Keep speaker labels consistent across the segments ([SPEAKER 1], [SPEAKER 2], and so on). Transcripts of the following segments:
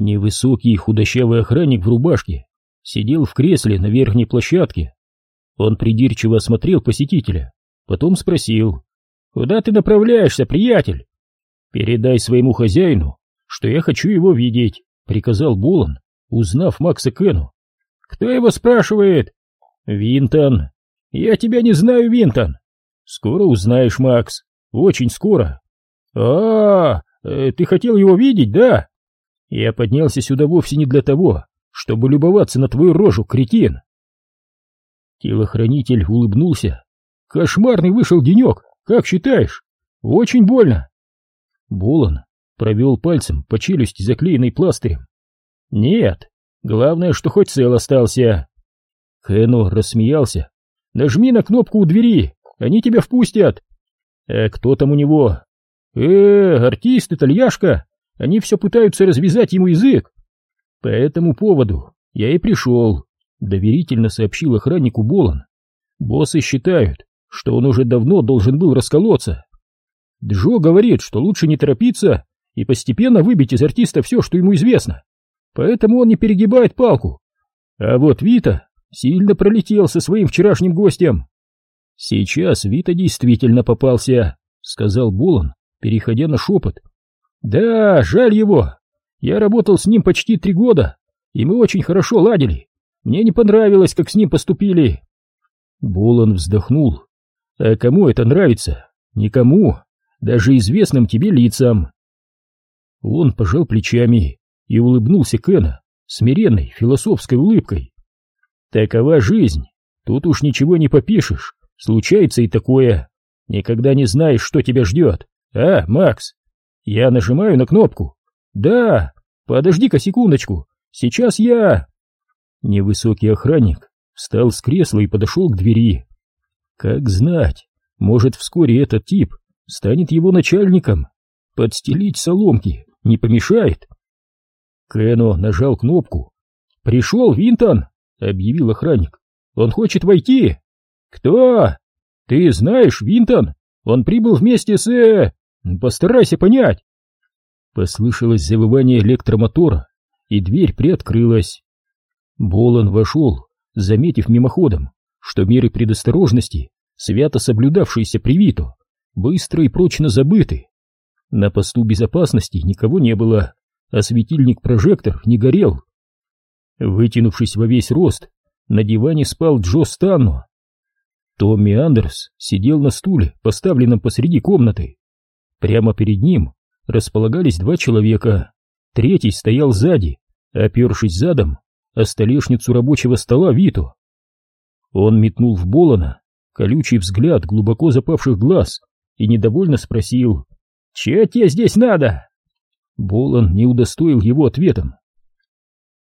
[SPEAKER 1] Невысокий худощавый охранник в рубашке сидел в кресле на верхней площадке. Он придирчиво осмотрел посетителя, потом спросил, «Куда ты направляешься, приятель?» «Передай своему хозяину, что я хочу его видеть», — приказал Болон, узнав Макса Кену. «Кто его спрашивает?» «Винтон». «Я тебя не знаю, Винтон». «Скоро узнаешь, Макс, очень скоро». «А, -а ты хотел его видеть, да?» «Я поднялся сюда вовсе не для того, чтобы любоваться на твою рожу, кретин!» Телохранитель улыбнулся. «Кошмарный вышел денек, как считаешь? Очень больно!» Болон провел пальцем по челюсти, заклеенной пластырем. «Нет, главное, что хоть цел остался!» Хэно рассмеялся. «Нажми на кнопку у двери, они тебя впустят!» «А кто там у него?» «Э, артист, итальяшка, они все пытаются развязать ему язык. По этому поводу я и пришел, доверительно сообщил охраннику Болон. Боссы считают, что он уже давно должен был расколоться. Джо говорит, что лучше не торопиться и постепенно выбить из артиста все, что ему известно. Поэтому он не перегибает палку. А вот Вита сильно пролетел со своим вчерашним гостем. Сейчас Вита действительно попался, сказал Болон, переходя на шепот. Да, жаль его. Я работал с ним почти три года, и мы очень хорошо ладили. Мне не понравилось, как с ним поступили. Болон вздохнул. А кому это нравится? Никому, даже известным тебе лицам. Он пожал плечами и улыбнулся Кена смиренной философской улыбкой. Такова жизнь, тут уж ничего не попишешь, случается и такое. Никогда не знаешь, что тебя ждет. А, Макс? Я нажимаю на кнопку. Да, подожди-ка секундочку. Сейчас я... Невысокий охранник встал с кресла и подошел к двери. Как знать, может вскоре этот тип станет его начальником. Подстелить соломки не помешает. Кено нажал кнопку. «Пришел Винтон!» — объявил охранник. «Он хочет войти!» «Кто?» «Ты знаешь, Винтон! Он прибыл вместе с... Э, Постарайся понять. Послышалось завывание электромотора, и дверь приоткрылась. Болон вошел, заметив мимоходом, что меры предосторожности, свято соблюдавшиеся при Вито, быстро и прочно забыты. На посту безопасности никого не было, а светильник-прожектор не горел. Вытянувшись во весь рост, на диване спал Джо Станно. Томми Андерс сидел на стуле, поставленном посреди комнаты. Прямо перед ним располагались два человека. Третий стоял сзади, опершись задом о столешницу рабочего стола Вито. Он метнул в Болона колючий взгляд глубоко запавших глаз и недовольно спросил «Че тебе здесь надо?» Болон не удостоил его ответом.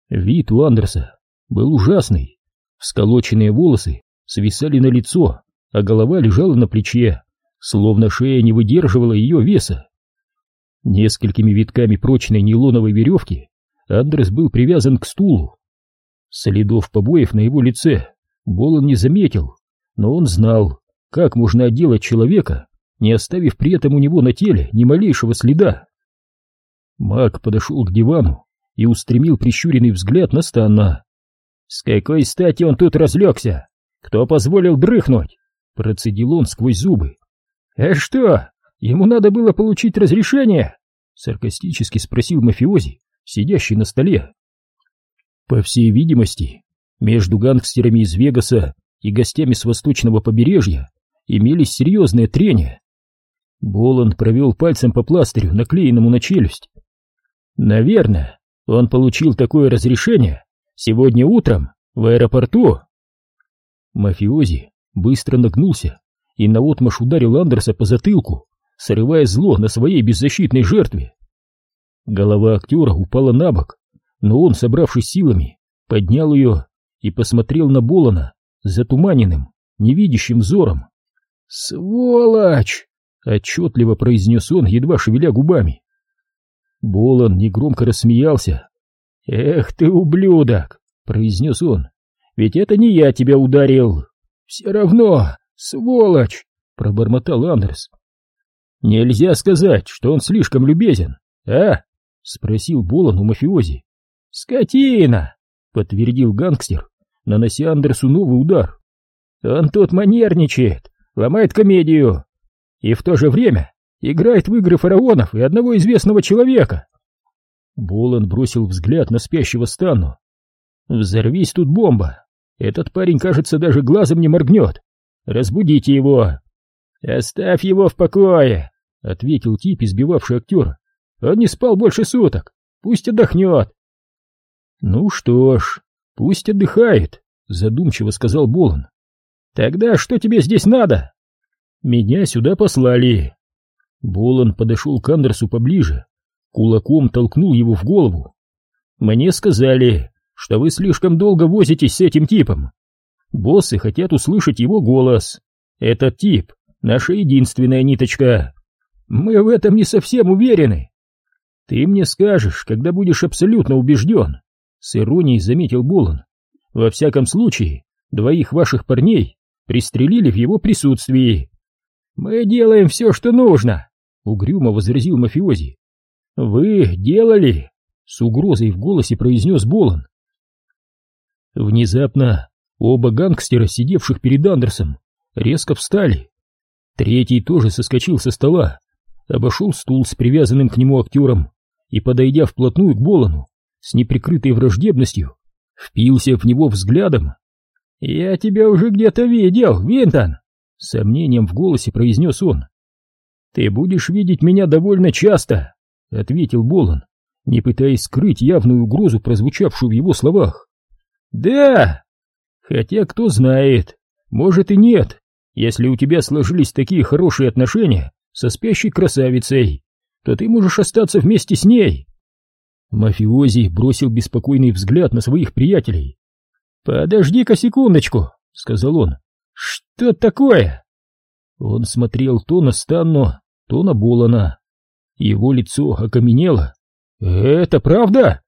[SPEAKER 1] Вид у Андерса был ужасный. Всколоченные волосы свисали на лицо, а голова лежала на плече словно шея не выдерживала ее веса. Несколькими витками прочной нейлоновой веревки Андрес был привязан к стулу. Следов побоев на его лице Болон не заметил, но он знал, как можно отделать человека, не оставив при этом у него на теле ни малейшего следа. Маг подошел к дивану и устремил прищуренный взгляд на Станна. «С какой стати он тут разлегся? Кто позволил дрыхнуть?» Процедил он сквозь зубы. «А что, ему надо было получить разрешение?» — саркастически спросил мафиози, сидящий на столе. По всей видимости, между гангстерами из Вегаса и гостями с восточного побережья имелись серьезные трения. Боланд провел пальцем по пластырю, наклеенному на челюсть. «Наверное, он получил такое разрешение сегодня утром в аэропорту». Мафиози быстро нагнулся и наотмашь ударил Андерса по затылку, срывая зло на своей беззащитной жертве. Голова актера упала на бок, но он, собравшись силами, поднял ее и посмотрел на Болона затуманенным, невидящим взором. «Сволочь!» — отчетливо произнес он, едва шевеля губами. Болон негромко рассмеялся. «Эх ты, ублюдок!» — произнес он. «Ведь это не я тебя ударил! Все равно «Сволочь!» — пробормотал Андерс. «Нельзя сказать, что он слишком любезен, а? спросил Болон у мафиози. «Скотина!» — подтвердил гангстер, нанося Андерсу новый удар. «Он тут манерничает, ломает комедию и в то же время играет в игры фараонов и одного известного человека». Болон бросил взгляд на спящего Стану. «Взорвись тут бомба! Этот парень, кажется, даже глазом не моргнет. Разбудите его!» «Оставь его в покое!» — ответил тип, избивавший актера. «Он не спал больше суток. Пусть отдохнет!» «Ну что ж, пусть отдыхает», — задумчиво сказал Болон. «Тогда что тебе здесь надо?» «Меня сюда послали». Болон подошел к Андерсу поближе, кулаком толкнул его в голову. «Мне сказали, что вы слишком долго возитесь с этим типом. Боссы хотят услышать его голос. Этот тип — наша единственная ниточка. Мы в этом не совсем уверены. Ты мне скажешь, когда будешь абсолютно убежден. С иронией заметил Болон. Во всяком случае, двоих ваших парней пристрелили в его присутствии. Мы делаем все, что нужно, угрюмо возразил мафиози. Вы делали? С угрозой в голосе произнес Болон. Внезапно оба гангстера, сидевших перед Андерсом, резко встали. Третий тоже соскочил со стола, обошел стул с привязанным к нему актером и, подойдя вплотную к Болону, с неприкрытой враждебностью, впился в него взглядом. «Я тебя уже где-то видел, Винтон!» — сомнением в голосе произнес он. «Ты будешь видеть меня довольно часто», — ответил Болон, не пытаясь скрыть явную угрозу, прозвучавшую в его словах. «Да! Хотя кто знает, может и нет, если у тебя сложились такие хорошие отношения со спящей красавицей, то ты можешь остаться вместе с ней». Мафиози бросил беспокойный взгляд на своих приятелей. «Подожди-ка секундочку», — сказал он. «Что такое?» Он смотрел то на Станно, то на Болона. Его лицо окаменело. «Это правда?»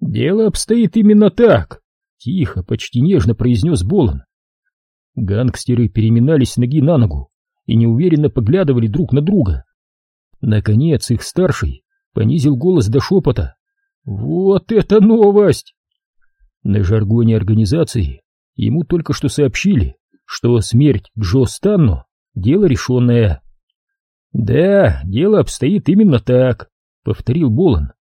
[SPEAKER 1] «Дело обстоит именно так», — тихо, почти нежно произнес Болон. Гангстеры переминались ноги на ногу и неуверенно поглядывали друг на друга. Наконец их старший понизил голос до шепота. Вот это новость! На жаргоне организации ему только что сообщили, что смерть Джо Станно — дело решенное. «Да, дело обстоит именно так», — повторил Болон.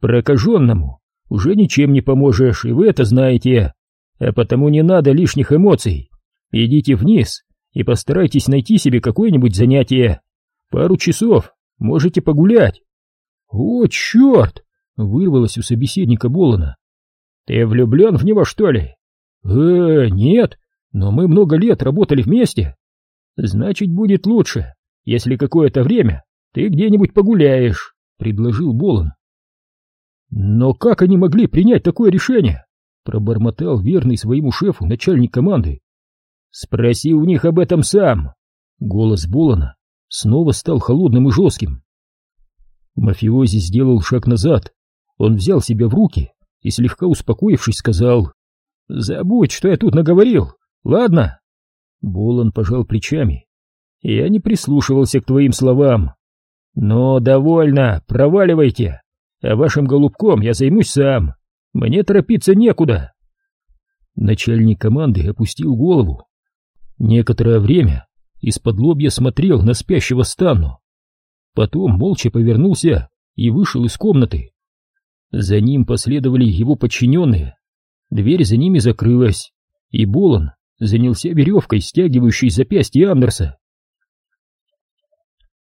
[SPEAKER 1] «Прокаженному уже ничем не поможешь, и вы это знаете, а потому не надо лишних эмоций. Идите вниз и постарайтесь найти себе какое-нибудь занятие. Пару часов можете погулять». «О, черт!» Вырвалось у собеседника Болона. «Ты влюблен в него, что ли?» «Э, нет, но мы много лет работали вместе. Значит, будет лучше, если какое-то время ты где-нибудь погуляешь», — предложил Болон. «Но как они могли принять такое решение?» — пробормотал верный своему шефу начальник команды. «Спроси у них об этом сам!» Голос Болона снова стал холодным и жестким. Мафиози сделал шаг назад, он взял себя в руки и, слегка успокоившись, сказал «Забудь, что я тут наговорил, ладно?» Болон пожал плечами. «Я не прислушивался к твоим словам. Но довольно, проваливайте, а вашим голубком я займусь сам. Мне торопиться некуда». Начальник команды опустил голову. Некоторое время из-под лобья смотрел на спящего Стану. Потом молча повернулся и вышел из комнаты. За ним последовали его подчиненные. Дверь за ними закрылась, и Болон занялся веревкой, стягивающей запястье Андерса.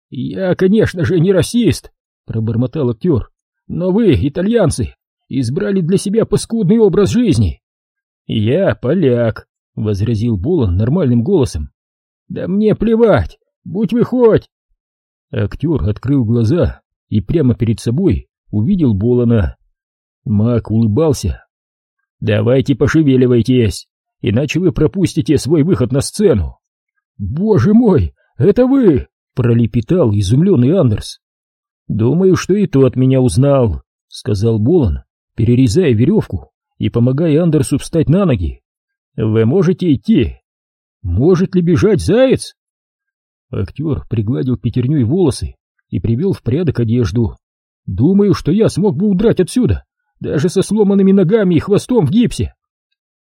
[SPEAKER 1] «Я, конечно же, не расист», — пробормотал актер, — «но вы, итальянцы, избрали для себя паскудный образ жизни». «Я поляк», — возразил Болон нормальным голосом. «Да мне плевать, будь вы хоть!» Актер открыл глаза и прямо перед собой увидел Болона. Мак улыбался. «Давайте пошевеливайтесь, иначе вы пропустите свой выход на сцену». «Боже мой, это вы!» — пролепетал изумленный Андерс. «Думаю, что и тот меня узнал», — сказал Болон, перерезая веревку и помогая Андерсу встать на ноги. «Вы можете идти?» «Может ли бежать заяц?» Актер пригладил пятерней волосы и привел в порядок одежду. Думаю, что я смог бы удрать отсюда, даже со сломанными ногами и хвостом в гипсе.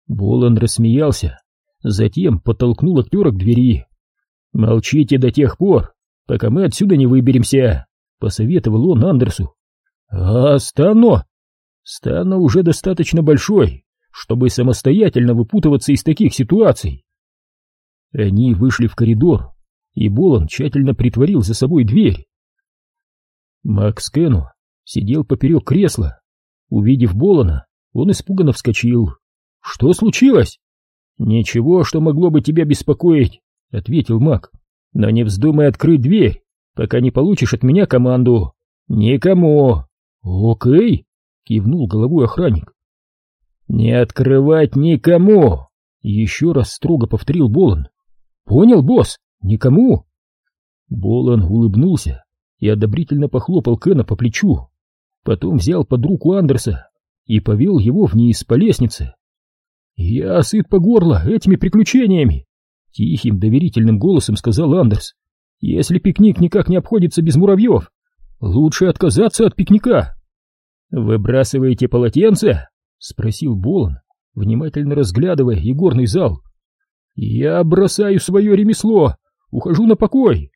[SPEAKER 1] Болон рассмеялся, затем подтолкнул актера к двери. «Молчите до тех пор, пока мы отсюда не выберемся», — посоветовал он Андерсу. «А Стано?» «Стано уже достаточно большой, чтобы самостоятельно выпутываться из таких ситуаций». Они вышли в коридор, и Болон тщательно притворил за собой дверь. Макс Кену сидел поперек кресла. Увидев Болона, он испуганно вскочил. «Что случилось?» «Ничего, что могло бы тебя беспокоить», — ответил Мак. «Но не вздумай открыть дверь, пока не получишь от меня команду. Никому». «Окей», — кивнул головой охранник. «Не открывать никому!» — еще раз строго повторил Болон. «Понял, босс? Никому?» Болон улыбнулся и одобрительно похлопал Кена по плечу. Потом взял под руку Андерса и повел его вниз по лестнице. «Я сыт по горло этими приключениями!» Тихим, доверительным голосом сказал Андерс. «Если пикник никак не обходится без муравьев, лучше отказаться от пикника!» «Выбрасываете полотенце?» — спросил Болон, внимательно разглядывая игорный зал. «Я бросаю свое ремесло, ухожу на покой!»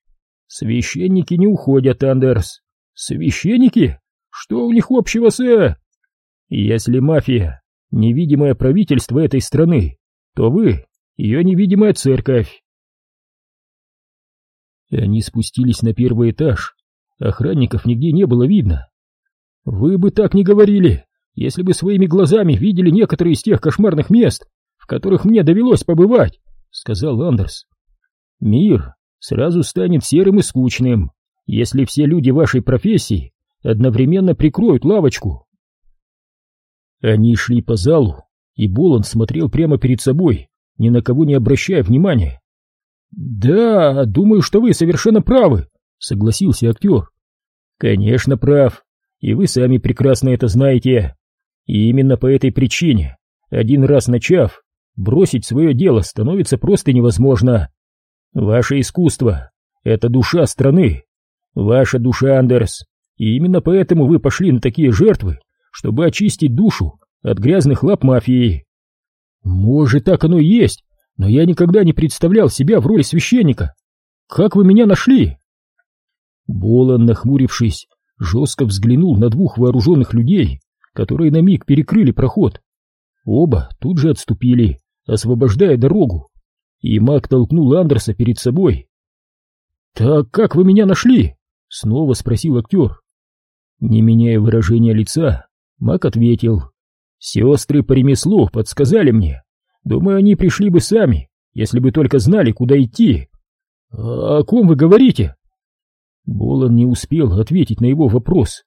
[SPEAKER 1] «Священники не уходят, Андерс!» «Священники? Что у них общего с...» э?» «Если мафия невидимое правительство этой страны, то вы ее невидимая церковь. Они спустились на первый этаж. Охранников нигде не было видно. Вы бы так не говорили, если бы своими глазами видели некоторые из тех кошмарных мест, в которых мне довелось побывать, сказал Андерс. Мир сразу станет серым и скучным, если все люди вашей профессии одновременно прикроют лавочку. Они шли по залу, и Болон смотрел прямо перед собой, ни на кого не обращая внимания. «Да, думаю, что вы совершенно правы», — согласился актер. «Конечно прав, и вы сами прекрасно это знаете. И именно по этой причине, один раз начав, бросить свое дело становится просто невозможно. Ваше искусство — это душа страны, ваша душа, Андерс, и именно поэтому вы пошли на такие жертвы, чтобы очистить душу от грязных лап мафии. Может, так оно и есть, но я никогда не представлял себя в роли священника. Как вы меня нашли? Болон, нахмурившись, жестко взглянул на двух вооруженных людей, которые на миг перекрыли проход. Оба тут же отступили, освобождая дорогу, и маг толкнул Андерса перед собой. «Так как вы меня нашли?» — снова спросил актер. Не меняя выражения лица, Мак ответил. «Сестры по ремеслу подсказали мне. Думаю, они пришли бы сами, если бы только знали, куда идти». «О ком вы говорите?» Болон не успел ответить на его вопрос.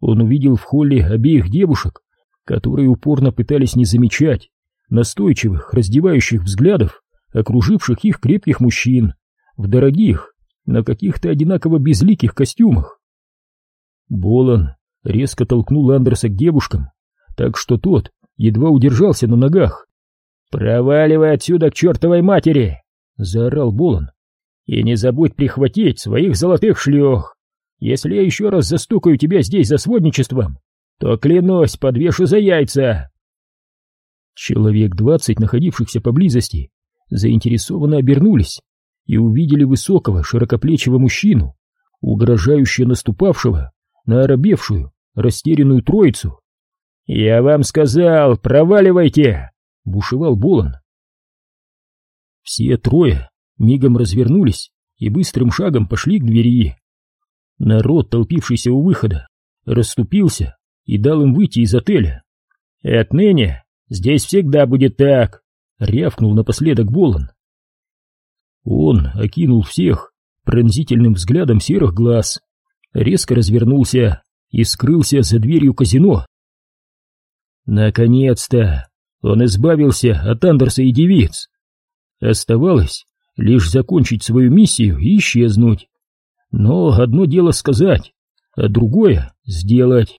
[SPEAKER 1] Он увидел в холле обеих девушек, которые упорно пытались не замечать настойчивых, раздевающих взглядов, окруживших их крепких мужчин, в дорогих, на каких-то одинаково безликих костюмах. Болон резко толкнул Андерса к девушкам, так что тот едва удержался на ногах. «Проваливай отсюда к чертовой матери!» — заорал Болон. «И не забудь прихватить своих золотых шлех! Если я еще раз застукаю тебя здесь за сводничеством, то, клянусь, подвешу за яйца!» Человек двадцать, находившихся поблизости, заинтересованно обернулись и увидели высокого, широкоплечего мужчину, угрожающе наступавшего на оробевшую, растерянную троицу. «Я вам сказал, проваливайте!» — бушевал Болон. Все трое мигом развернулись и быстрым шагом пошли к двери. Народ, толпившийся у выхода, расступился и дал им выйти из отеля. «Отныне здесь всегда будет так!» — рявкнул напоследок Болон. Он окинул всех пронзительным взглядом серых глаз резко развернулся и скрылся за дверью казино. Наконец-то он избавился от Андерса и девиц. Оставалось лишь закончить свою миссию и исчезнуть. Но одно дело сказать, а другое сделать.